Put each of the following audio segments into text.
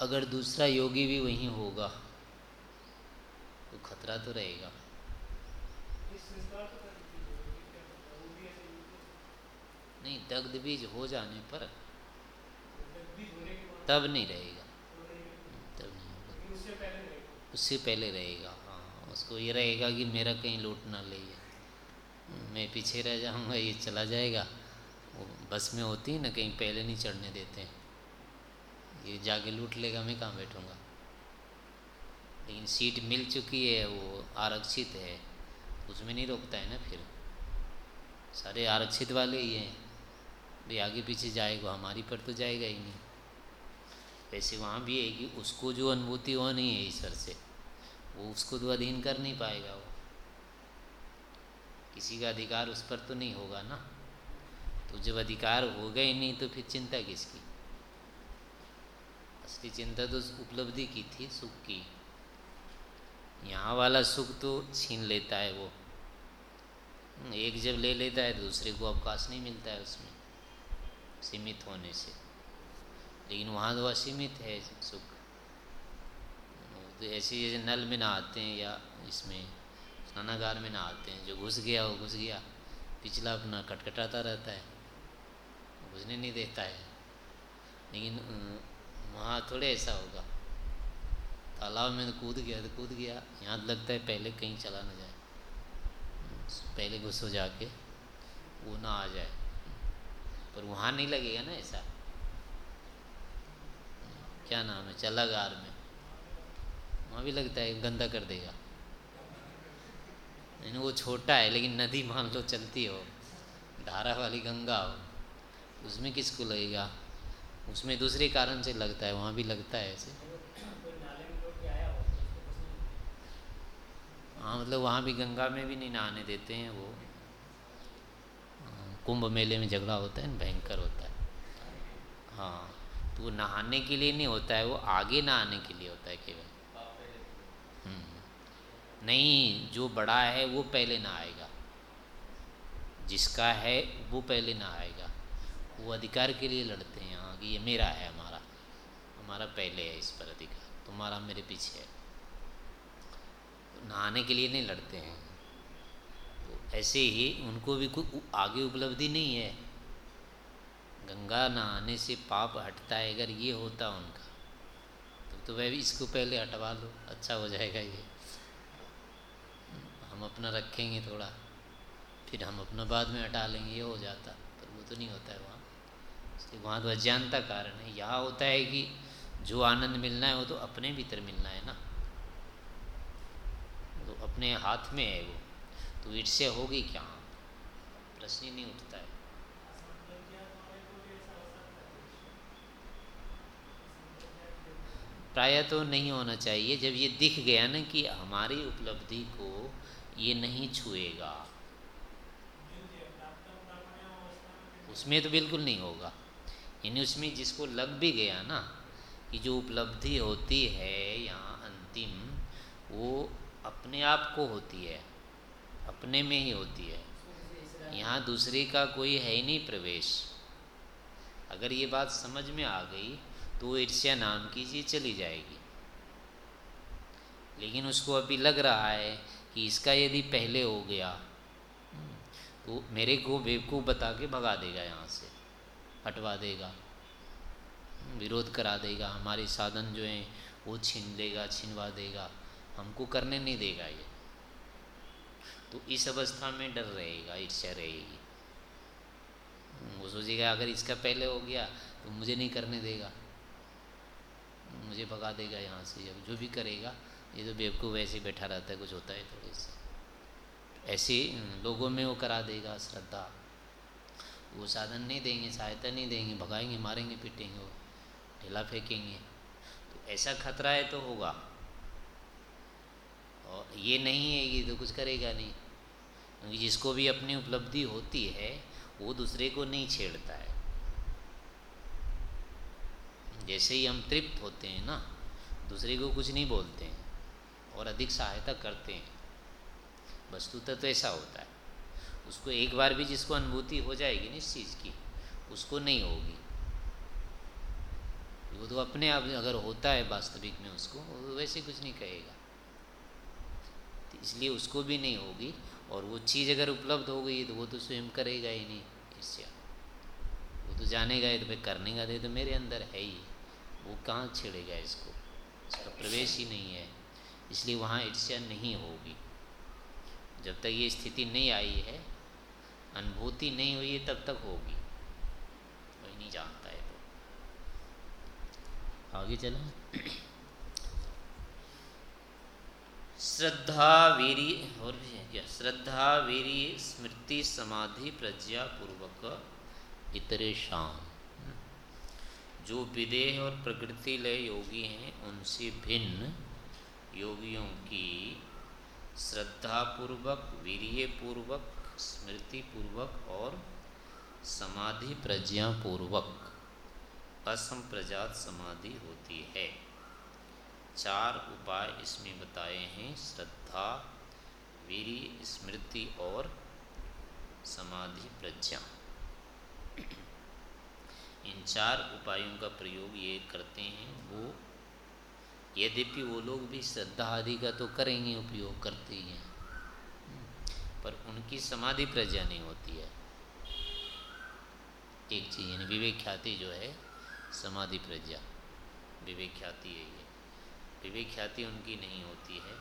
अगर दूसरा योगी भी वहीं होगा तो खतरा तो रहेगा। नहीं दग्ध बीज हो जाने पर तब नहीं रहेगा। तब नहीं होगा। उससे पहले रहेगा। हाँ उसको ये रहेगा कि मेरा कहीं लूट ना ले मैं पीछे रह जाऊँगा ये चला जाएगा। वो बस में होती है ना कहीं पहले नहीं चढ़ने देते। हैं ये जाके लूट लेगा, मैं कहाँ बैठूँगा? लेकिन सीट मिल चुकी है, वो आरक्षित है। उसमें नहीं रोकता है ना फिर? सारे आरक्षित वाले ही हैं। भाई आगे पीछे जाएगा, हमारी पर तो जाएगा ही नहीं। वैसे वहाँ भी है कि उसको जो अनुभूति नहीं है ईश्वर से, वो उसको तो अधीन कर नहीं पाएगा वो। किसी का अधिकार उस पर तो नहीं होगा ना? तो जब अधिकार हो गए नहीं तो फिर चिंता किसकी? असली चिंता तो उपलब्धि की थी, सुख की। यहाँ वाला सुख तो छीन लेता है वो। एक जब ले लेता है, दूसरे को अवकाश नहीं मिलता है उसमें, सीमित होने से। लेकिन वहाँ तो असीमित है सुख। तो ऐसे जैसे नल में ना आते हैं या इसमें स्नानागार में ना आते हैं, जो घुस गया वो घुस गया, पिछला अपना कटकटाता रहता है, घुसने नहीं देता है। लेकिन वहाँ थोड़े ऐसा होगा। तालाब में तो कूद गया तो कूद गया। यहाँ लगता है पहले कहीं चला ना जाए। पहले घुसो जाके, वो ना आ जाए। पर वहाँ नहीं लगेगा ना ऐसा। क्या नाम है? चलागार में। वहाँ भी लगता है, गंदा कर देगा। नहीं, वो छोटा है, लेकिन नदी मान लो चलती हो। धारा वाली गंगा हो। उसमें किसको लगेगा? उसमें दूसरे कारण से लगता है, वहाँ भी लगता है ऐसे। हाँ मतलब वहाँ भी गंगा में भी नहीं नहाने देते हैं वो। कुंभ मेले में झगड़ा होता है, भयंकर होता है। हाँ तो वो नहाने के लिए नहीं होता है, वो आगे नहाने के लिए होता है केवल। हम्म। नहीं, जो बड़ा है वो पहले नहाएगा। जिसका है वो पहले नहाएगा। वो अधिकार के लिए लड़ते हैं कि ये मेरा है हमारा। हमारा पहले है इस पर अधिकार। तुम्हारा मेरे पीछे है। तो नहाने के लिए नहीं लड़ते हैं। तो ऐसे ही उनको भी कोई आगे उपलब्धि नहीं है। गंगा नहाने से पाप हटता है अगर ये होता उनका तो, तो वह भी इसको पहले हटवा लो। अच्छा हो जाएगा ये। हम अपना रखेंगे थोड़ा फिर हम अपना बाद में हटा लेंगे ये हो जाता। पर वो तो नहीं होता है वहाँ वहाँ तो अज्ञानता कारण है। यहाँ होता है कि जो आनंद मिलना है, वो तो अपने भीतर मिलना है ना। तो अपने हाथ में है वो। तो ईर्ष्या होगी क्या? प्रश्न ही नहीं उठता है। प्राय तो नहीं होना चाहिए। जब ये दिख गया ना कि हमारी उपलब्धि को ये नहीं छुएगा, उसमें तो बिल्कुल नहीं होगा। यानी उसमें जिसको लग भी गया ना, कि जो उपलब्धि होती है यहाँ अंतिम, वो अपने आप को होती है, अपने में ही होती है। यहाँ दूसरे का कोई है ही नहीं प्रवेश। अगर ये बात समझ में आ गई तो ईर्ष्या नाम की चीज़ चली जाएगी। लेकिन उसको अभी लग रहा है कि इसका यदि पहले हो गया तो मेरे को बेवकूफ़ बता के भगा देगा यहाँ से। हटवा देगा, विरोध करा देगा, हमारे साधन जो हैं, वो छीन लेगा, छिनवा देगा, हमको करने नहीं देगा ये। तो इस अवस्था में डर रहेगा, ईर्ष्या रहेगी। वो सोचेगा, अगर इसका पहले हो गया तो मुझे नहीं करने देगा। मुझे भगा देगा यहाँ से, जब जो भी करेगा, ये तो बेवकूफ़ ऐसे बैठा रहता है, कुछ होता है थोड़े से ऐसे लोगों में वो करा देगा श्रद्धा। वो साधन नहीं देंगे, सहायता नहीं देंगे, भगाएँगे, मारेंगे, पीटेंगे, वो फेंकेंगे। तो ऐसा खतरा है तो होगा। और ये नहीं है कि तो कुछ करेगा नहीं। क्योंकि जिसको भी अपनी उपलब्धि होती है, वो दूसरे को नहीं छेड़ता है। जैसे ही हम तृप्त होते हैं ना, दूसरे को कुछ नहीं बोलते हैं और अधिक सहायता करते हैं। वस्तुतः तो ऐसा होता है। उसको एक बार भी जिसको अनुभूति हो जाएगी ना इस चीज़ की, उसको नहीं होगी। वो तो अपने आप अगर होता है वास्तविक में उसको, वो वैसे कुछ नहीं कहेगा। तो इसलिए उसको भी नहीं होगी और वो चीज़ अगर उपलब्ध हो गई तो वो तो स्वयं करेगा ही नहीं, इससे। वो तो जानेगा तो भाई करने का तो मेरे अंदर है ही। वो कहाँ छेड़ेगा इसको? इसका प्रवेश ही नहीं है। इसलिए वहाँ ईर्ष्या नहीं होगी। जब तक ये स्थिति नहीं आई है अनुभूति नहीं हुई है, तब तक होगी। कोई नहीं जानता है तो। आगे चलो। श्रद्धा वीरी, और भी है क्या? श्रद्धा वीरी स्मृति समाधि प्रज्ञा पूर्वक इतरेशम जो विदेह और प्रकृति लय योगी हैं, उनसे भिन्न योगियों की श्रद्धा पूर्वक वीर्य पूर्वक स्मृति पूर्वक और समाधि प्रज्ञा पूर्वक असंप्रजात समाधि होती है। चार उपाय इसमें बताए हैं। श्रद्धा, वीर, स्मृति और समाधि प्रज्ञा इन चार उपायों का प्रयोग ये करते हैं। वो यद्यपि वो लोग भी श्रद्धा आदि का तो करेंगे, उपयोग करते ही हैं। पर उनकी समाधि प्रज्ञा नहीं होती है। एक चीज़ यानी विवेक ख्याति जो है समाधि प्रज्ञा। विवेक ख्याति है ये। विवेक ख्याति उनकी नहीं होती है।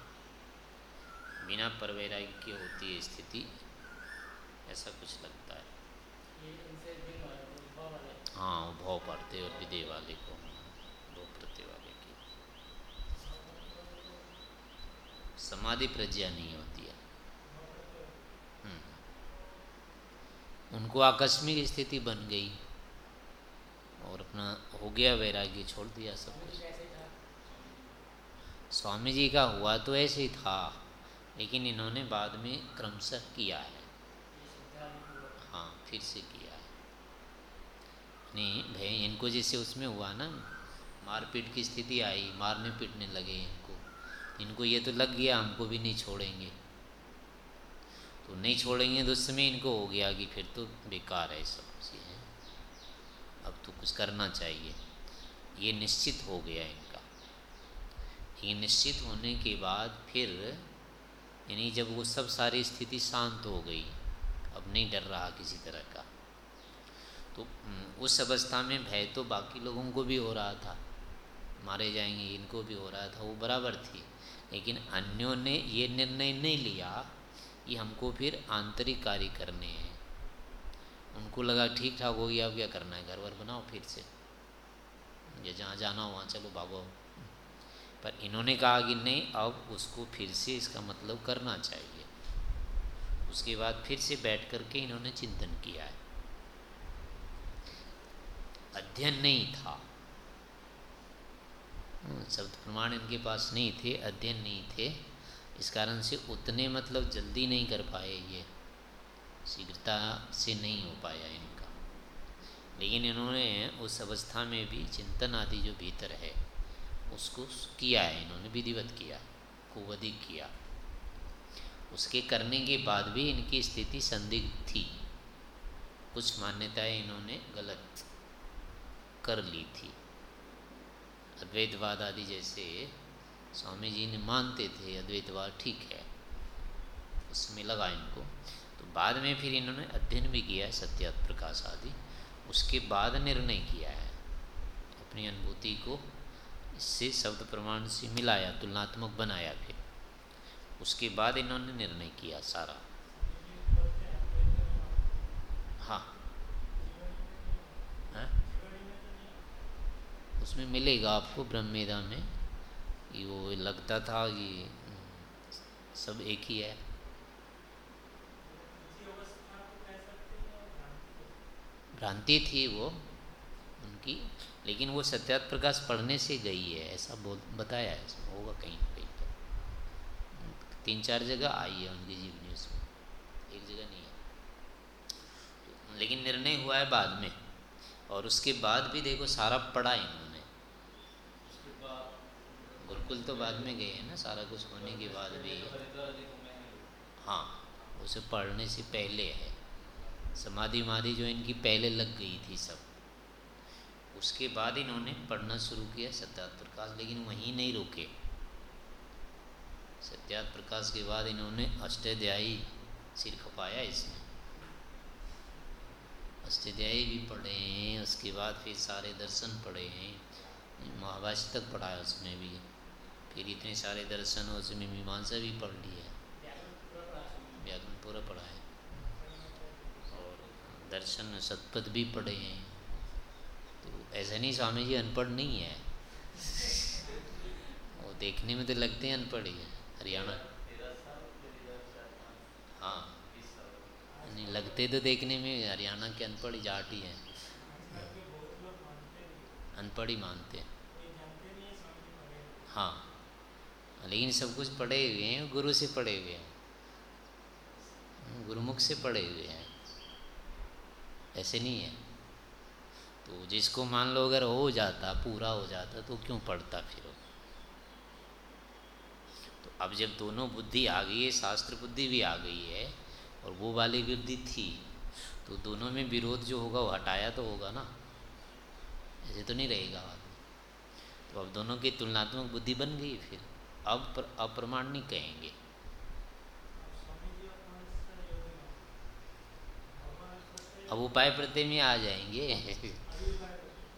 बिना परवैराग्य होती है स्थिति ऐसा कुछ लगता है। हाँ भाव पढ़ते और विदे वाले को दो प्रत्यय वाले की। समाधि प्रज्ञा नहीं होती है। उनको आकस्मिक स्थिति बन गई और अपना हो गया वैराग्य छोड़ दिया सब कुछ। स्वामी जी का हुआ तो ऐसे ही था लेकिन इन्होंने बाद में क्रमशः किया है। हाँ फिर से किया है। नहीं भाई इनको जैसे उसमें हुआ ना मारपीट की स्थिति आई मारने पीटने लगे इनको। इनको ये तो लग गया हमको भी नहीं छोड़ेंगे। नहीं छोड़ेंगे तो उस समय इनको हो गया कि फिर तो बेकार है सब चीज़ें। अब तो कुछ करना चाहिए। ये निश्चित हो गया इनका। ये निश्चित होने के बाद फिर, यानी जब वो सब सारी स्थिति शांत हो गई, अब नहीं डर रहा किसी तरह का। तो उस अवस्था में भय तो बाकी लोगों को भी हो रहा था। मारे जाएँगे, इनको भी हो रहा था, वो बराबर थी। लेकिन अन्यों ने ये निर्णय नहीं लिया कि हमको फिर आंतरिक कार्य करने हैं। उनको लगा ठीक ठाक हो गया, अब क्या करना है? घर वर बनाओ फिर से। ये जहाँ जाना हो, वहाँ चलो, भागो। पर इन्होंने कहा कि नहीं, अब उसको फिर से इसका मतलब करना चाहिए। उसके बाद फिर से बैठ करके इन्होंने चिंतन किया है। अध्ययन नहीं था। शब्द प्रमाण इनके पास नहीं थे, अध्ययन नहीं थे। इस कारण से उतने मतलब जल्दी नहीं कर पाए ये, शीघ्रता से नहीं हो पाया इनका। लेकिन इन्होंने उस अवस्था में भी चिंतन आदि जो भीतर है, उसको किया है, इन्होंने विधिवत किया अधिक किया। उसके करने के बाद भी इनकी स्थिति संदिग्ध थी। कुछ मान्यताएँ इन्होंने गलत कर ली थी। अद्वैतवाद आदि जैसे स्वामी जी ने मानते थे, अद्वैतवाद ठीक है। उसमें लगा इनको। तो बाद में फिर इन्होंने अध्ययन भी किया है सत्य प्रकाश आदि। उसके बाद निर्णय किया है। अपनी अनुभूति को इससे शब्द प्रमाण से मिलाया, तुलनात्मक बनाया फिर। उसके बाद इन्होंने निर्णय किया सारा। हाँ। है? उसमें मिलेगा आपको ब्रह्मेदा में। कि वो लगता था कि सब एक ही है। भ्रांति थी वो उनकी, लेकिन वो सत्यात प्रकाश पढ़ने से गई है, ऐसा बोल, बताया है इसमें होगा कहीं ना कहीं पर तीन चार जगह आई है उनकी जीवनी उसमें, एक जगह नहीं है। लेकिन निर्णय हुआ है बाद में, और उसके बाद भी देखो सारा पढ़ा इन्होंने। गुरुकुल तो बाद में गए हैं ना, सारा कुछ होने के बाद भी। हाँ उसे पढ़ने से पहले है। समाधि माधि जो इनकी पहले लग गई थी सब। उसके बाद इन्होंने पढ़ना शुरू किया सत्यात प्रकाश, लेकिन वहीं नहीं रुके। सत्यात प्रकाश के बाद इन्होंने अष्टाध्यायी सिर खपाया इसमें। अष्टाध्यायी भी पढ़े हैं, उसके बाद फिर सारे दर्शन पढ़े हैं। महाभाष्य तक पढ़ाया उसमें भी। फिर इतने सारे दर्शन और उसमें मीमांसा भी पढ़ ली है। व्याकरण पूरा पढ़ा है। और दर्शन सतपथ भी पढ़े हैं। तो ऐसा नहीं, स्वामी जी अनपढ़ नहीं है। वो देखने में तो लगते हैं अनपढ़ ही है। हरियाणा। हाँ। नहीं, लगते तो देखने में हरियाणा के अनपढ़ जाट ही हैं। अनपढ़ ही मानते हैं। हाँ। लेकिन सब कुछ पढ़े हुए हैं, गुरु से पढ़े हुए हैं। गुरुमुख से पढ़े हुए हैं। ऐसे नहीं है। तो जिसको मान लो अगर हो जाता, पूरा हो जाता तो क्यों पढ़ता फिर तो अब जब दोनों बुद्धि आ गई है, शास्त्र बुद्धि भी आ गई है, और वो वाली बुद्धि थी तो दोनों में विरोध जो होगा, वो हटाया तो होगा ना? ऐसे तो नहीं रहेगा। तो अब दोनों की तुलनात्मक बुद्धि बन गई फिर। अब अप्रमाण नहीं कहेंगे। अब उपाय प्रत्यय में आ जाएँगे।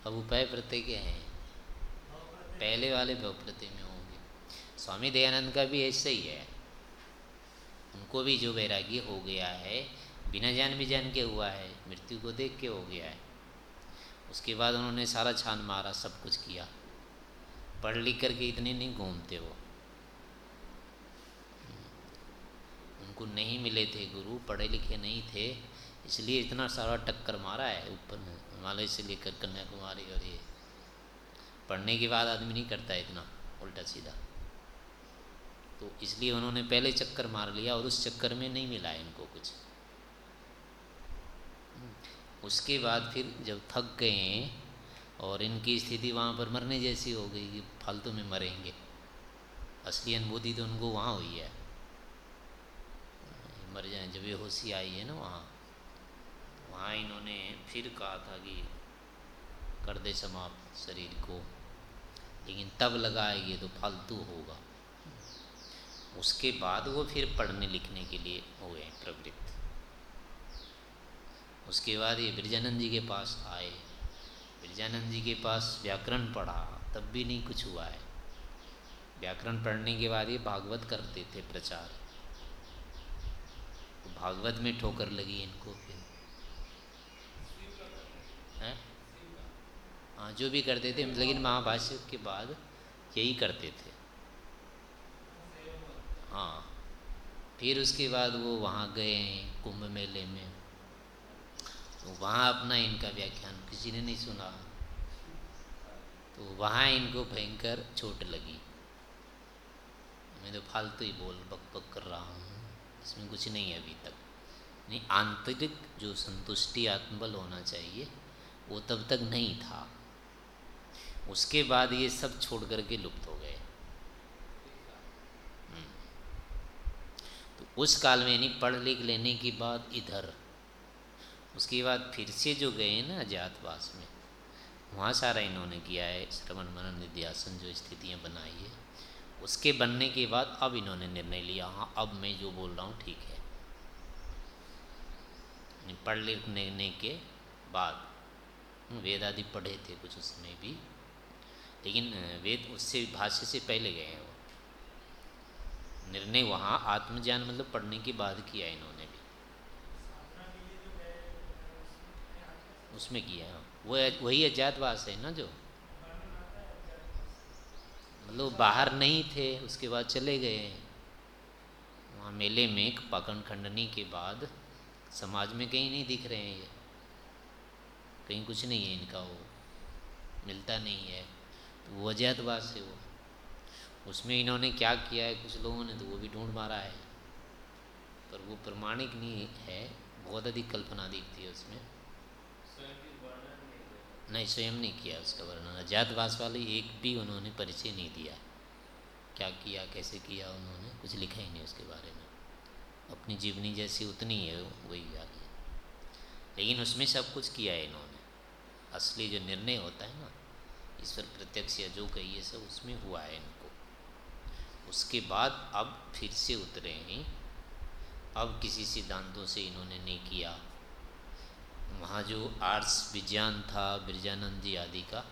अब उपाय प्रत्यय के हैं? पहले वाले भव प्रत्यय में होंगे। स्वामी दयानंद का भी ऐसा ही है। उनको भी जो वैराग्य हो गया है, बिना जान भी जान के हुआ है, मृत्यु को देख के हो गया है। उसके बाद उन्होंने सारा छान मारा, सब कुछ किया। पढ़ लिख करके इतने नहीं घूमते वो। उनको नहीं मिले थे गुरु, पढ़े लिखे नहीं थे, इसलिए इतना सारा टक्कर मारा है ऊपर हिमालय से लेकर कन्याकुमारी और ये। पढ़ने के बाद आदमी नहीं करता इतना, उल्टा सीधा। तो इसलिए उन्होंने पहले चक्कर मार लिया और उस चक्कर में नहीं मिला इनको कुछ। उसके बाद फिर जब थक गए और इनकी स्थिति वहाँ पर मरने जैसी हो गई कि फालतू में मरेंगे। असली अनुभूति तो उनको वहाँ हुई है। मर जाए, जब ये होशी आई है ना वहाँ। वहाँ इन्होंने फिर कहा था कि कर दे समाप्त शरीर को। लेकिन तब लगाएँगे तो फालतू होगा। उसके बाद वो फिर पढ़ने लिखने के लिए हो गए प्रवृत्त। उसके बाद ये ब्रजानंद जी के पास आए। ब्रजानंद जी के पास व्याकरण पढ़ा, तब भी नहीं कुछ हुआ है। व्याकरण पढ़ने के बाद ये भागवत करते थे प्रचार। भागवत में ठोकर लगी इनको हैं? हाँ जो भी करते थे, लेकिन महाभाष्य के बाद यही करते थे। हाँ फिर उसके बाद वो वहाँ गए कुंभ मेले में। तो वहाँ अपना इनका व्याख्यान, किसी ने नहीं सुना। तो वहाँ इनको भयंकर चोट लगी। मैं तो फालतू ही बोल बक बक कर रहा हूँ। इसमें कुछ नहीं है अभी तक। नहीं, आंतरिक जो संतुष्टि आत्मबल होना चाहिए, वो तब तक नहीं था। उसके बाद ये सब छोड़ करके लुप्त हो गए। हम्म। तो उस काल में नहीं पढ़ लिख लेने के बाद इधर। उसके बाद फिर से जो गए ना अजातवास में, वहाँ सारा इन्होंने किया है, श्रवण मनन, निध्यासन जो स्थितियाँ बनाई है। उसके बनने के बाद अब इन्होंने निर्णय लिया। हाँ अब मैं जो बोल रहा हूँ, ठीक है। पढ़ लिखने के बाद वेद आदि पढ़े थे कुछ उसमें भी। लेकिन वेद उससे भाष्य से पहले गए हैं वो। निर्णय वहाँ आत्मज्ञान मतलब पढ़ने के बाद किया इन्होंने भी। उसमें किया हाँ। वो, वही अजातवास है ना जो? मतलब बाहर नहीं थे, उसके बाद चले गए। वहाँ मेले में पाकन खंडनी के बाद समाज में कहीं नहीं दिख रहे हैं ये। कहीं कुछ नहीं है इनका वो, मिलता नहीं है। तो वो अजैतवास से वो। उसमें इन्होंने क्या किया है, कुछ लोगों ने तो वो भी ढूंढ मारा है। पर वो प्रमाणिक नहीं है, बहुत अधिक कल्पना दिखती है उसमें। नहीं, स्वयं नहीं किया उसका वर्णन। अजातवास वाले एक भी उन्होंने परिचय नहीं दिया। क्या किया, कैसे किया, उन्होंने कुछ लिखा ही नहीं उसके बारे में। अपनी जीवनी जैसी उतनी है, वही आ गया लेकिन उसमें सब कुछ किया है इन्होंने। असली जो निर्णय होता है ना, ईश्वर प्रत्यक्ष या जो कहिए सब उसमें हुआ है इनको। उसके बाद अब फिर से उतरे हैं। अब किसी सिद्धांतों से इन्होंने नहीं किया। वहाँ जो आर्ट्स विज्ञान था बिरजानंद जी आदि का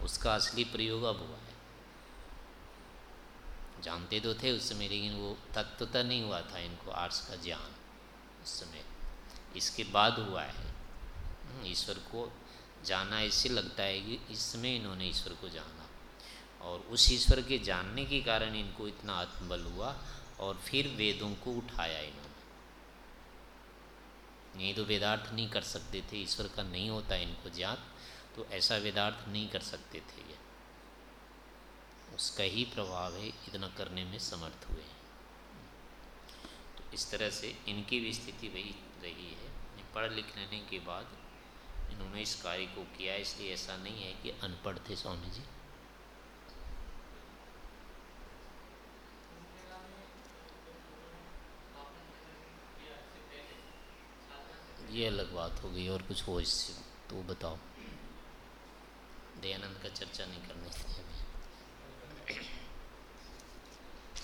उसका असली प्रयोग अब हुआ है। जानते तो थे उस समय लेकिन वो तत्वता नहीं हुआ था इनको आर्ट्स का ज्ञान उस समय। इसके बाद हुआ है। हम्म, ईश्वर को जाना इससे लगता है कि इस समय इन्होंने ईश्वर को जाना। और उस ईश्वर के जानने के कारण इनको इतना आत्मबल हुआ और फिर वेदों को उठाया इन्होंने। नहीं तो वेदार्थ नहीं कर सकते थे, ईश्वर का नहीं होता इनको ज्ञात तो ऐसा वेदार्थ नहीं कर सकते थे ये। उसका ही प्रभाव है, इतना करने में समर्थ हुए। हैं तो इस तरह से इनकी भी स्थिति वही रही है। पढ़ लिख लेने के बाद इन्होंने इस कार्य को किया, इसलिए ऐसा नहीं है कि अनपढ़ थे स्वामी जी। ये अलग बात हो गई और कुछ हो इससे तो बताओ। दयानंद का चर्चा नहीं करनी थी अभी।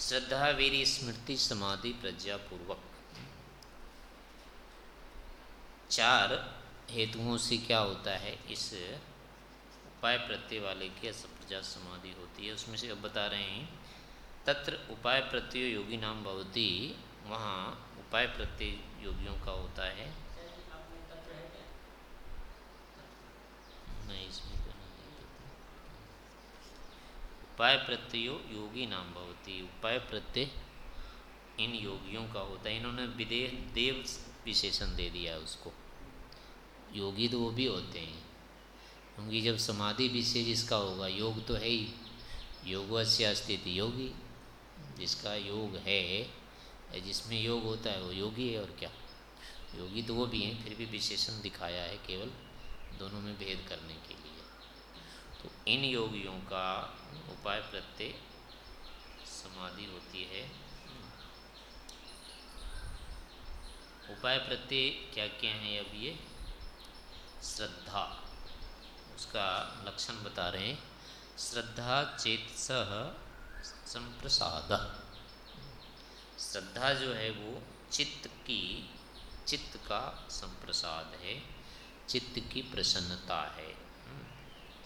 श्रद्धा, वीरी, स्मृति, समाधि प्रज्ञा पूर्वक चार हेतुओं से क्या होता है? इस उपाय प्रत्यय वाले की असप्रजा समाधि होती है। उसमें से अब बता रहे हैं। तत्र उपाय प्रत्यय योगी नाम भवती, वहाँ उपाय प्रत्यय योगियों का होता है। नहीं इसमें नहीं उपाय प्रत्ययो योगी नाम भवती। उपाय प्रत्यय इन योगियों का होता है। इन्होंने विदेह देव विशेषण दे दिया है उसको। योगी तो वो भी होते हैं। क्योंकि जब समाधि विशेष जिसका होगा, योग तो है ही। योग से स्थिति योगी, जिसका योग है जिसमें योग होता है, वो योगी है और क्या? योगी तो वो भी हैं, फिर भी विशेषण दिखाया है केवल। दोनों में भेद करने के लिए। तो इन योगियों का उपाय प्रत्यय समाधि होती है। उपाय प्रत्यय क्या क्या है अब ये? श्रद्धा, उसका लक्षण बता रहे हैं। श्रद्धा, चेत संप्रसाद। श्रद्धा जो है वो चित्त की, चित्त का संप्रसाद है। चित्त की प्रसन्नता है।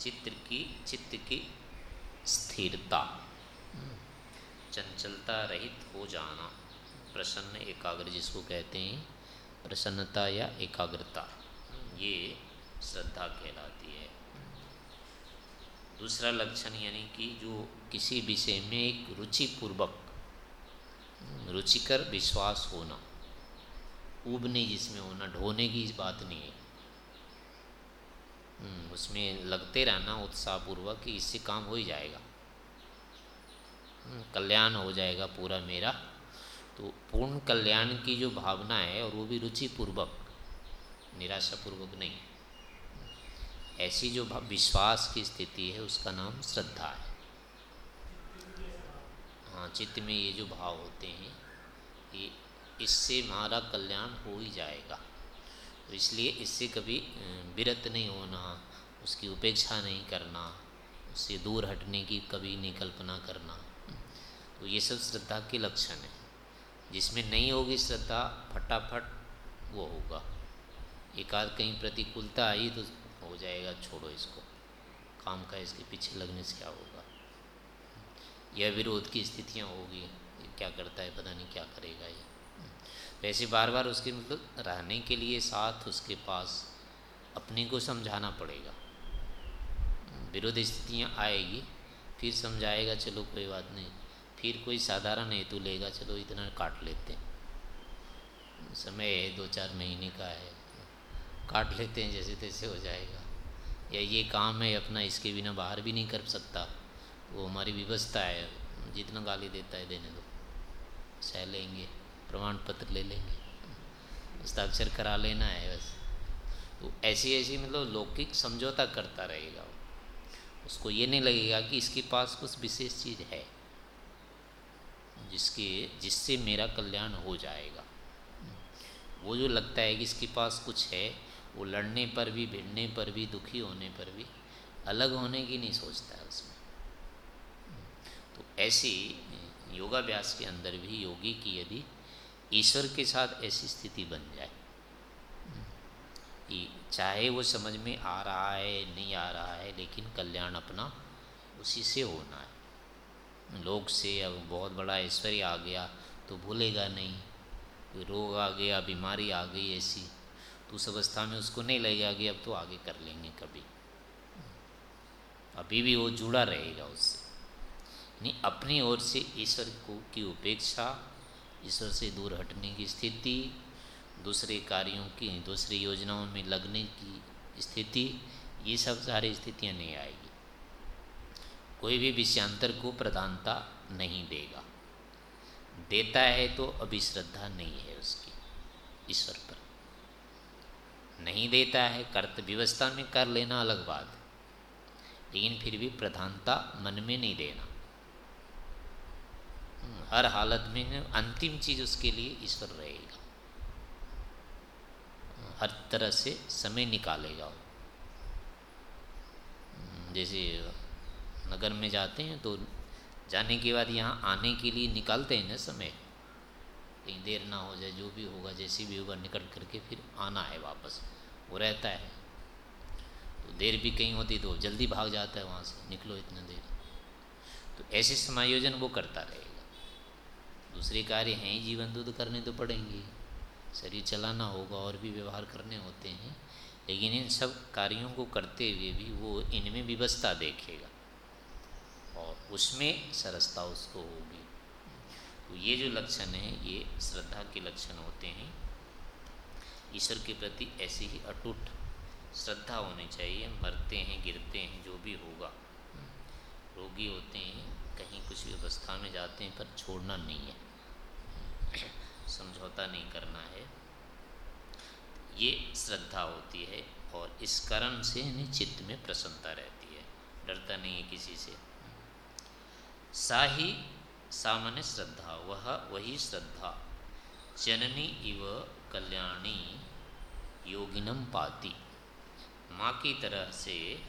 चित्त की चित्त की स्थिरता। चंचलता रहित हो जाना। प्रसन्न एकाग्र जिसको कहते हैं, प्रसन्नता या एकाग्रता, ये श्रद्धा कहलाती है। दूसरा लक्षण यानी कि जो किसी विषय में एक रुचिपूर्वक, रुचिकर विश्वास होना, उबने जिसमें होना, ढोने की बात नहीं है। उसमें लगते रहना उत्साहपूर्वक कि इससे काम हो ही जाएगा। हम्म, कल्याण हो जाएगा पूरा मेरा। तो पूर्ण कल्याण की जो भावना है और वो भी रुचिपूर्वक निराशापूर्वक नहीं। ऐसी जो विश्वास की स्थिति है उसका नाम श्रद्धा है। हाँ चित्त में ये जो भाव होते हैं कि इससे हमारा कल्याण हो ही जाएगा। तो इसलिए इससे कभी विरत नहीं होना, उसकी उपेक्षा नहीं करना, उससे दूर हटने की कभी नहीं कल्पना करना। तो ये सब श्रद्धा के लक्षण हैं। जिसमें नहीं होगी श्रद्धा, फटाफट वो होगा। एक आध कहीं प्रतिकूलता आई तो हो जाएगा, छोड़ो इसको। काम का इसके पीछे लगने से क्या होगा? यह विरोध की स्थितियाँ होगी क्या करता है, पता नहीं क्या करेगा ये। वैसे बार बार उसके मतलब रहने के लिए साथ उसके पास अपने को समझाना पड़ेगा। विरोध स्थितियाँ आएगी, फिर समझाएगा, चलो कोई बात नहीं। फिर कोई साधारण हेतु लेगा, चलो इतना काट लेते हैं। समय है दो चार महीने का है, काट लेते हैं, जैसे तैसे हो जाएगा। या ये काम है, अपना इसके बिना बाहर भी नहीं कर सकता। वो हमारी व्यवस्था है, जितना गाली देता है, देने दो। सह लेंगे। प्रमाण पत्र ले लेंगे। हस्ताक्षर करा लेना है बस। तो ऐसी ऐसी मतलब लौकिक समझौता करता रहेगा वो। उसको ये नहीं लगेगा कि इसके पास कुछ विशेष चीज़ है, जिसके, जिससे मेरा कल्याण हो जाएगा। वो जो लगता है कि इसके पास कुछ है, वो लड़ने पर भी, भिड़ने पर भी, दुखी होने पर भी, अलग होने की नहीं सोचता है उसमें। तो ऐसी योगाभ्यास के अंदर भी योगी की यदि ईश्वर के साथ ऐसी स्थिति बन जाए। चाहे वो समझ में आ रहा है, नहीं आ रहा है, लेकिन कल्याण अपना उसी से होना है। लोग से अब बहुत बड़ा ऐश्वर्य आ गया तो भूलेगा नहीं। कोई रोग आ गया, बीमारी आ गई ऐसी तो उस अवस्था में उसको नहीं लगेगा कि अब तो आगे कर लेंगे कभी। अभी भी वो जुड़ा रहेगा उससे। नहीं, अपनी ओर से ईश्वर को की उपेक्षा ईश्वर से दूर हटने की स्थिति, दूसरे कार्यों की, दूसरी योजनाओं में लगने की स्थिति, ये सब सारी स्थितियाँ नहीं आएगी। कोई भी विषयांतर को प्रधानता नहीं देगा। देता है तो अभी श्रद्धा नहीं है उसकी, ईश्वर पर। नहीं देता है कर्त व्यवस्था में कर लेना अलग बात लेकिन फिर भी प्रधानता मन में नहीं देना। हर हालत में अंतिम चीज़ उसके लिए ईश्वर रहेगा। हर तरह से समय निकालेगा जैसे नगर में जाते हैं तो जाने के बाद यहाँ आने के लिए निकालते हैं ना समय। कहीं देर ना हो जाए, जो भी होगा, जैसे भी होगा, निकल करके फिर आना है वापस। वो रहता है। तो देर भी कहीं होती तो जल्दी भाग जाता है वहाँ से। निकलो इतना देर। तो ऐसे समायोजन वो करता रहेगा। दूसरे कार्य हैं ही, जीवन दूध करने तो पड़ेंगे। शरीर चलाना होगा, और भी व्यवहार करने होते हैं। लेकिन इन सब कार्यों को करते हुए भी वो इनमें व्यवस्था देखेगा, और उसमें सरसता उसको होगी। तो ये जो लक्षण है, ये श्रद्धा के लक्षण होते हैं। ईश्वर के प्रति ऐसी ही अटूट श्रद्धा होनी चाहिए। मरते हैं, गिरते हैं, जो भी होगा। रोगी होते हैं कहीं कुछ व्यवस्था में जाते हैं, पर छोड़ना नहीं है। समझौता नहीं करना है। ये श्रद्धा होती है और इस कारण से इन्हें चित्त में प्रसन्नता रहती है। डरता नहीं है किसी से। सा ही सामान्य श्रद्धा, वह वही श्रद्धा। जननी इव कल्याणी योगिनम पाती। माँ की तरह से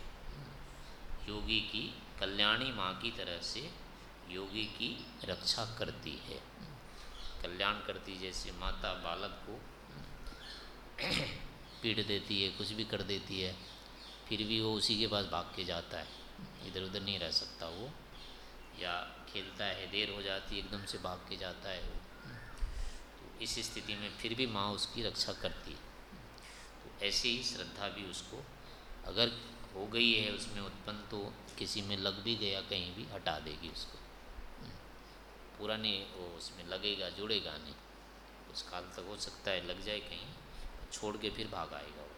योगी की कल्याणी माँ की तरह से योगी की रक्षा करती है। कल्याण करती जैसे माता बालक को पीट देती है, कुछ भी कर देती है, फिर भी वो उसी के पास भाग के जाता है। इधर उधर नहीं रह सकता वो। या खेलता है, देर हो जाती है, एकदम से भाग के जाता है वो। तो इस स्थिति में फिर भी माँ उसकी रक्षा करती है। तो ऐसे ही श्रद्धा भी उसको, अगर हो गई है, उसमें उत्पन्न तो किसी में लग भी गया, कहीं भी हटा देगी उसको। पूरा नहीं, वो उसमें लगेगा, जुड़ेगा नहीं। उस काल तक हो सकता है, लग जाए कहीं, छोड़ के फिर भाग आएगा वो।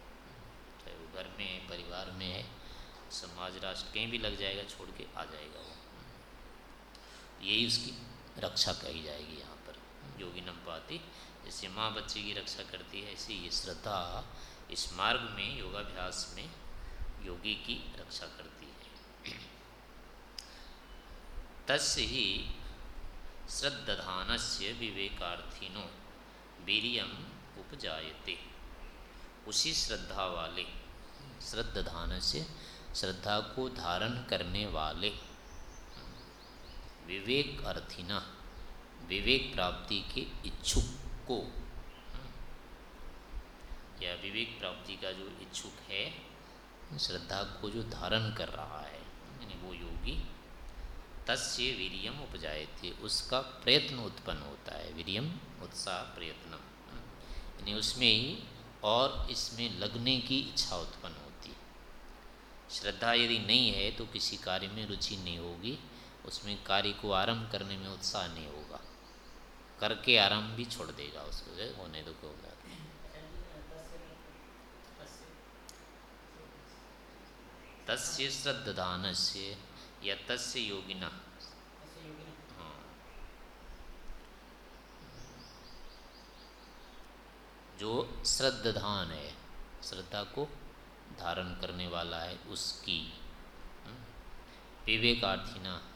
चाहे वो घर में है, परिवार में है, समाज, राष्ट्र, कहीं भी लग जाएगा, छोड़ के आ जाएगा वो। यही उसकी रक्षा कही जाएगी यहाँ पर, योगी नम पाती जैसे माँ बच्चे की रक्षा करती है, ऐसे ये श्रद्धा इस मार्ग में, योगाभ्यास में योगी की रक्षा करती है। तस् ही श्रद्धान से विवेकार्थिनो वीरियम उपजायते। उसी श्रद्धा वाले श्रद्धान से श्रद्धा को धारण करने वाले विवेक अर्थिना विवेक प्राप्ति के इच्छुक को, या विवेक प्राप्ति का जो इच्छुक है श्रद्धा को जो धारण कर रहा है, यानी वो योगी, तस्य वीरियम उपजाए थे उसका प्रयत्न उत्पन्न होता है, वीरियम उत्साह प्रयत्न यानी उसमें ही और इसमें लगने की इच्छा उत्पन्न होती है। श्रद्धा यदि नहीं है तो किसी कार्य में रुचि नहीं होगी, उसमें कार्य को आरंभ करने में उत्साह नहीं होगा। करके आरंभ भी छोड़ देगा, उसको होने दो होगा तस्य श्रद्धान से या तस्य योगिना। हाँ। जो श्रद्धान है श्रद्धा को धारण करने वाला है उसकी। हम्म, विवेकार्थिना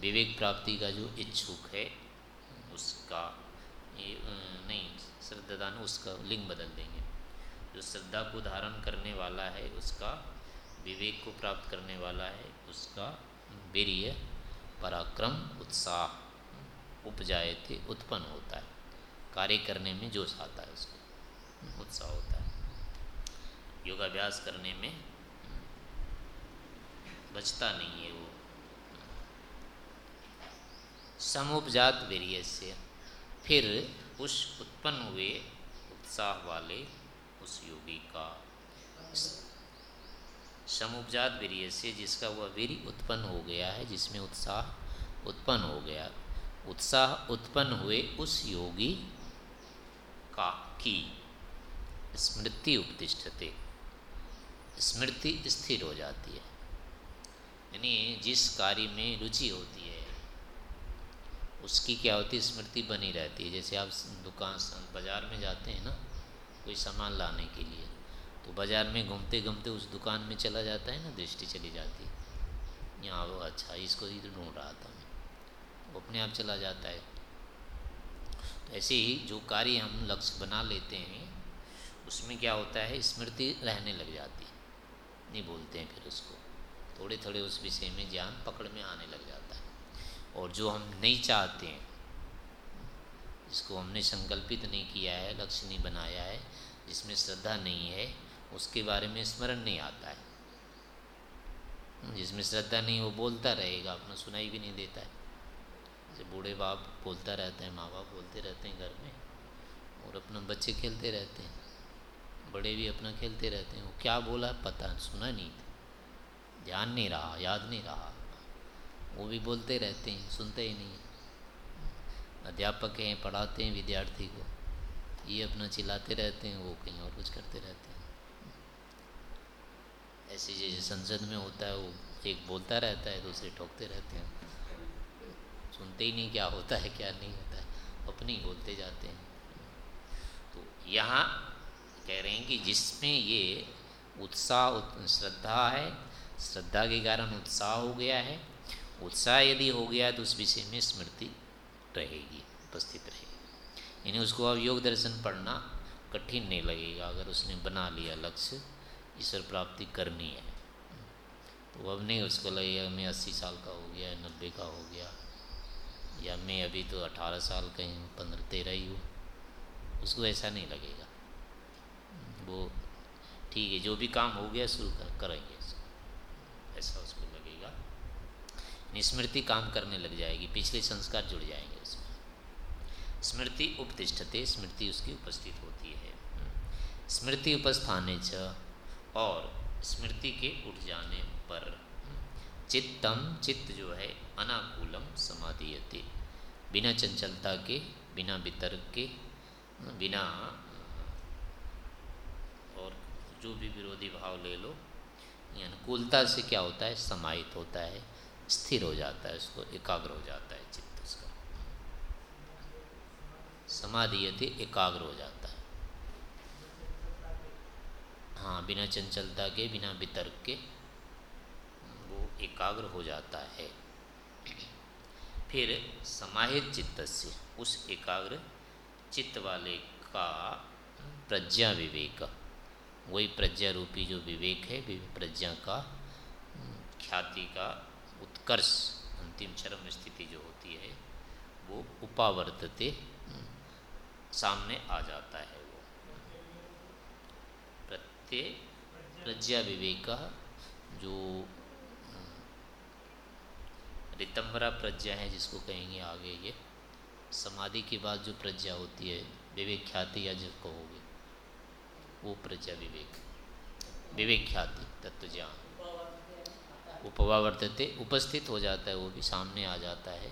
विवेक प्राप्ति का जो इच्छुक है उसका ये नहीं श्रद्धान उसका लिंग बदल देंगे। जो श्रद्धा को धारण करने वाला है उसका विवेक को प्राप्त करने वाला है, उसका वीर्य, पराक्रम, उत्साह उपजाए थे उत्पन्न होता है। कार्य करने में जोश आता है उसको, उत्साह होता है। योगाभ्यास करने में बचता नहीं है वो। समुपजात वीर्य से फिर उस उत्पन्न हुए उत्साह वाले उस योगी का समुपजात वीर्य से जिसका वह वीर उत्पन्न हो गया है, जिसमें उत्साह उत्पन्न हो गया। उत्साह उत्पन्न हुए उस योगी का की स्मृति उपतिष्ठते स्मृति स्थिर हो जाती है। यानी जिस कार्य में रुचि होती है, उसकी क्या होती है? स्मृति बनी रहती है। जैसे आप दुकान, बाज़ार में जाते हैं ना, कोई सामान लाने के लिए तो बाज़ार में घूमते घूमते उस दुकान में चला जाता है ना, दृष्टि चली जाती है। यहाँ वो अच्छा इसको ही तो ढूंढ रहा था मैं। वो अपने आप चला जाता है। तो ऐसे ही जो कार्य हम लक्ष्य बना लेते हैं, उसमें क्या होता है, स्मृति रहने लग जाती है। नहीं बोलते हैं फिर उसको। थोड़े थोड़े उस विषय में ज्ञान पकड़ में आने लग जाता है। और जो हम नहीं चाहते हैं, जिसको हमने संकल्पित नहीं किया है, लक्ष्य नहीं बनाया है, जिसमें श्रद्धा नहीं है उसके बारे में स्मरण नहीं आता है। जिसमें श्रद्धा नहीं, वो बोलता रहेगा, अपना सुनाई भी नहीं देता है। जैसे बूढ़े बाप बोलता रहते हैं, माँ बाप बोलते रहते हैं घर में, और अपना बच्चे खेलते रहते हैं, बड़े भी अपना खेलते रहते हैं। वो क्या बोला पता सुना नहीं ध्यान नहीं रहा, याद नहीं रहा। वो भी बोलते रहते हैं, सुनते ही नहीं अध्यापक हैं, पढ़ाते हैं विद्यार्थी को। ये अपना चिल्लाते रहते हैं, वो कहीं और कुछ करते रहते हैं। ऐसे जैसे संसद में होता है, वो एक बोलता रहता है, दूसरे ठोकते रहते हैं। सुनते ही नहीं क्या होता है, क्या नहीं होता है, अपने ही बोलते जाते हैं। तो यहाँ कह रहे हैं कि जिसमें ये उत्साह, श्रद्धा है, श्रद्धा के कारण उत्साह हो गया है। उत्साह यदि हो गया तो उस विषय में स्मृति रहेगी, उपस्थित रहेगी। यानी उसको अब योग दर्शन पढ़ना कठिन नहीं लगेगा, अगर उसने बना लिया लक्ष्य। ईश्वर प्राप्ति करनी है। तो अब नहीं उसको लगेगा मैं अस्सी साल का हो गया, नब्बे का हो गया, या मैं अभी तो अठारह साल का ही, पंद्रह तेरह ही हूँ। उसको ऐसा नहीं लगेगा। वो ठीक है, जो भी काम हो गया, शुरू कर, करेंगे ऐसा उसको लगेगा। स्मृति काम करने लग जाएगी, पिछले संस्कार जुड़ जाएँगे उसमें। स्मृति उपतिष्ठते, स्मृति उसकी उपस्थित होती है। स्मृति उपस्थाने च और स्मृति के उठ जाने पर, चित्तम चित्त जो है, अनाकूलम समाधीयते। बिना चंचलता के, बिना वितर्क के, बिना, और जो भी विरोधी भाव ले लो अनुकूलता से क्या होता है? समाहित होता है, स्थिर हो जाता है, उसको एकाग्र हो जाता है चित्त उसका। समाधीयते एकाग्र हो जाता है। हाँ बिना चंचलता के, बिना वितर्क के, वो एकाग्र हो जाता है। फिर समाहित चित्त से, उस एकाग्र चित्त वाले का प्रज्ञा विवेक। वही प्रज्ञा रूपी जो विवेक है प्रज्ञा का, ख्याति का उत्कर्ष, अंतिम चरम स्थिति जो होती है, वो उपावर्तते सामने आ जाता है। प्रत्यय प्रज्ञा विवेक, जो रितंबरा प्रज्ञा है, जिसको कहेंगे आगे ये। समाधि के बाद जो प्रज्ञा होती है विवेक ख्याति या जिसको होगी, वो प्रज्ञा विवेक। विवेक ख्याति तत्व ज्ञान उपवावर्तते उपस्थित हो जाता है वो भी, सामने आ जाता है,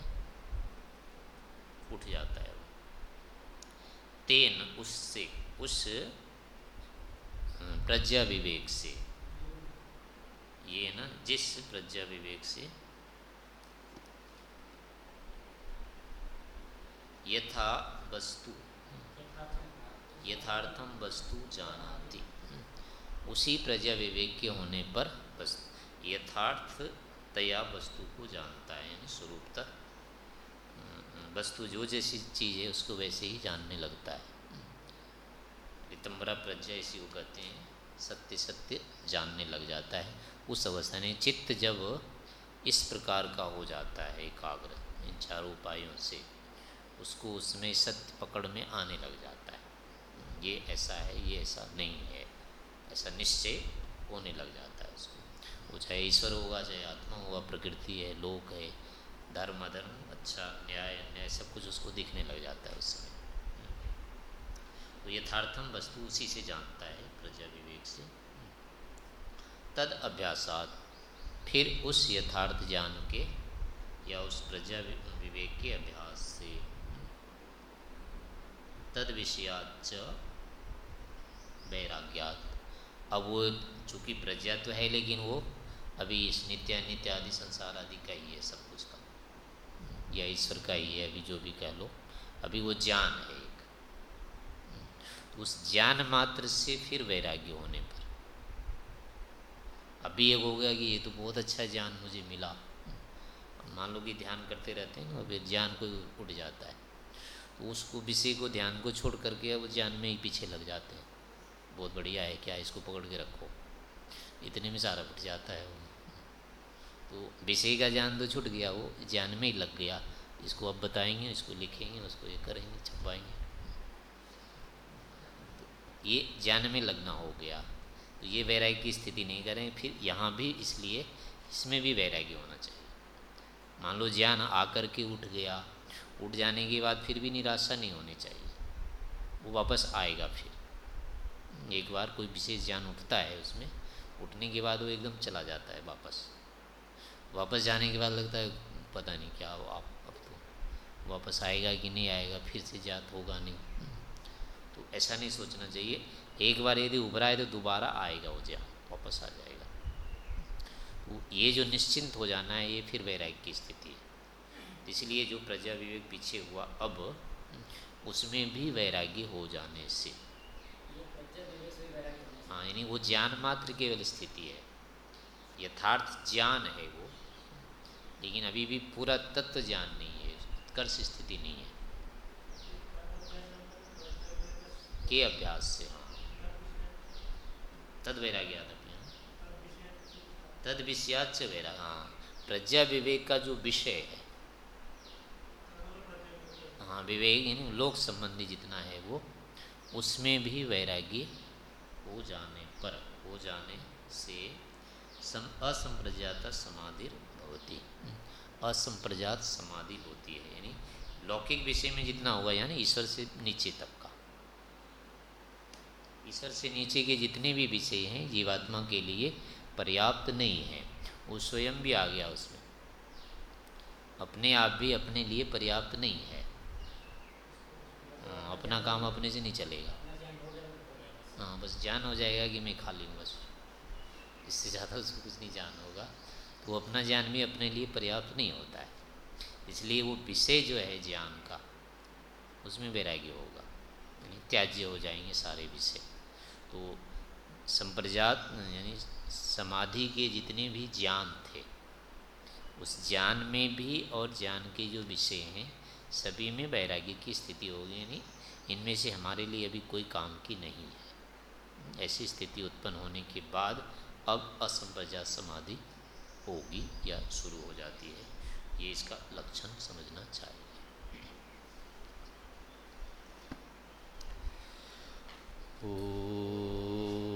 उठ जाता है वो। तेन, उससे, उस प्रज्ञा विवेक से ये ना जिस प्रज्ञा विवेक से यथा वस्तु। यथार्थम वस्तु जानाती। उसी प्रज्ञा विवेक के होने पर यथार्थ तया वस्तु को जानता है, यानी स्वरूपता। वस्तु जो जैसी चीज़ है, उसको वैसे ही जानने लगता है। नितंबरा प्रज्ञा इसी को कहते हैं, सत्य सत्य जानने लग जाता है। उस अवस्था में चित्त जब इस प्रकार का हो जाता है एकाग्र, इन चारों उपायों से, उसको उसमें सत्य पकड़ में आने लग जाता है। ये ऐसा है, ये ऐसा नहीं है, ऐसा निश्चय होने लग जाता है उसको। वो चाहे ईश्वर होगा, चाहे आत्मा होगा, प्रकृति है, लोक है, धर्म अधर्म अच्छा न्याय, अन्याय, सब कुछ उसको दिखने लग जाता है उस समय। तो यथार्थम वस्तु उसी से जानता है, प्रजा विवेक से। तद अभ्यासात, फिर उस यथार्थ ज्ञान के या उस प्रजा विवेक के अभ्यास से। तद विषयाच वैराग्यात। अब वो चूँकि प्रज्ञा तो है लेकिन वो अभी इस नित्य नित्य आदि संसार आदि का ही है सब कुछ का। या ईश्वर का ही है, अभी जो भी कह लो। अभी वो ज्ञान है। उस ज्ञान मात्र से फिर वैराग्य होने पर। अभी एक हो गया कि ये तो बहुत अच्छा ज्ञान मुझे मिला। मान लो कि ध्यान करते रहते हैं अभी ज्ञान को उठ जाता है। तो उसको विषय को, ध्यान को छोड़ करके वो ज्ञान में ही पीछे लग जाते हैं। बहुत बढ़िया है, क्या इसको पकड़ के रखो। इतने में सारा उठ जाता है वो। तो विषय का ज्ञान तो छूट गया, वो ज्ञान में ही लग गया। इसको अब बताएँगे, इसको लिखेंगे, उसको ये करेंगे छपाएँगे ये ज्ञान में लगना हो गया। तो ये वैराग्य की स्थिति नहीं करें, फिर यहाँ भी इसलिए इसमें भी वैराग्य होना चाहिए। मान लो ज्ञान आकर के उठ गया, उठ जाने के बाद फिर भी निराशा नहीं होनी चाहिए। वो वापस आएगा फिर। एक बार कोई विशेष ज्ञान उठता है उसमें, उठने के बाद वो एकदम चला जाता है वापस। वापस जाने के बाद लगता है, पता नहीं क्या आप अब तो वापस आएगा कि नहीं आएगा, फिर से जात होगा नहीं। ऐसा नहीं सोचना चाहिए। एक बार यदि उभरा है तो दोबारा आएगा वो ज्ञान वापस आ जाएगा। तो ये जो निश्चिंत हो जाना है, ये फिर वैराग्य की स्थिति है। इसलिए जो प्रजा विवेक पीछे हुआ अब, उसमें भी वैराग्य हो जाने से। हाँ यानी वो ज्ञान मात्र केवल स्थिति है। यथार्थ ज्ञान है वो। लेकिन अभी भी पूरा तत्व ज्ञान नहीं है, उत्कर्ष स्थिति नहीं है। के अभ्यास से हाँ। तद वैराग्य तद विषयाच वैरा हाँ। प्रज्ञा विवेक का जो विषय है। हाँ विवेक यानी लोक संबंधी जितना है वो, उसमें भी वैराग्य हो जाने पर, हो जाने से सम असंप्रजात समाधि होती असंप्रजात समाधि होती है। यानी लौकिक विषय में जितना होगा, यानी ईश्वर से नीचे तक। ईश्वर से नीचे के जितने भी विषय हैं जीवात्मा के लिए पर्याप्त नहीं है। वो स्वयं भी आ गया उसमें। अपने आप भी अपने लिए पर्याप्त नहीं है। हाँ, अपना काम अपने से नहीं चलेगा। हाँ बस जान हो जाएगा कि मैं खाली हूँ बस। इससे ज़्यादा उसको कुछ नहीं जान होगा। तो अपना ज्ञान भी अपने लिए पर्याप्त नहीं होता है। इसलिए वो विषय जो है ज्ञान का उसमें वैराग्य होगा। यानी त्याज्य हो जाएँगे सारे विषय। तो संप्रजात, यानी समाधि के जितने भी ज्ञान थे, उस ज्ञान में भी और ज्ञान के जो विषय हैं, सभी में वैराग्य की स्थिति होगी यानी इनमें से हमारे लिए अभी कोई काम की नहीं है। ऐसी स्थिति उत्पन्न होने के बाद अब असंप्रजात समाधि होगी या शुरू हो जाती है। ये इसका लक्षण समझना चाहिए Oh.